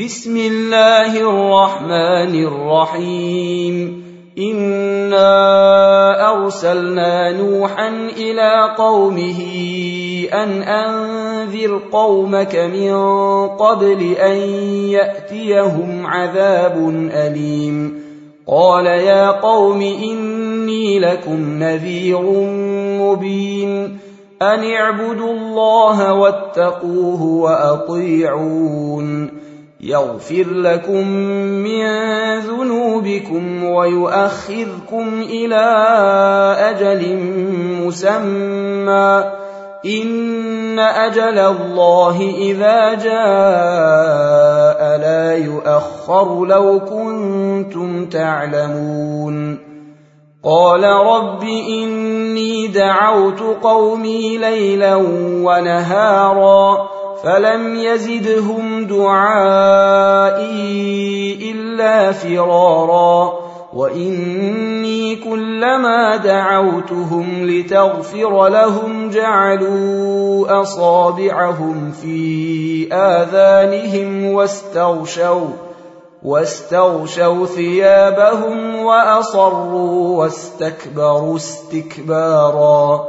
بسم الله الرحمن الرحيم. إنا أرسلنا نوحا إلى قومه أن أنذر قومك من قبل أن يأتيهم عذاب أليم. قال يا قوم إني لكم نذير مبين. أن اعبدوا الله واتقوه وأطيعون. يغفر لكم من ذنوبكم ويؤخركم إلى أجل مسمى. إن أجل الله إذا جاء لا يؤخر لو كنتم تعلمون. قال رب إني دعوت قومي ليلا ونهارا. فلم يزدهم دعائي الا فرارا واني كلما دعوتهم لتغفر لهم جعلوا اصابعهم في اذانهم واستغشوا واستغشوا ثيابهم واصروا واستكبروا استكبارا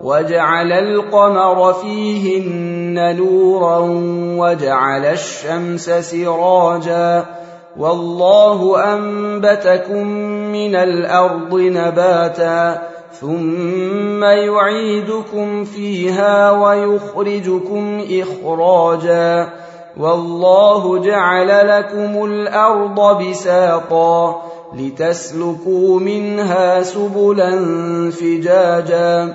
وجعل القمر فيهن نورا وجعل الشمس سراجا والله انبتكم من الأرض نباتا ثم يعيدكم فيها ويخرجكم اخراجا والله جعل لكم الأرض بساطا لتسلكوا منها سبلا فجاجا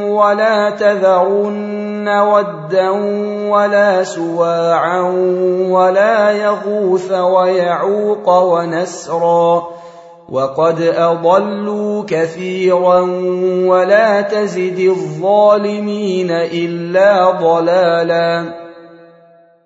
ولا تذرن ودا ولا سواعا ولا يغوث ويعوق ونسرا وقد أضلوا كثيرا ولا تزد الظالمين إلا ضلالا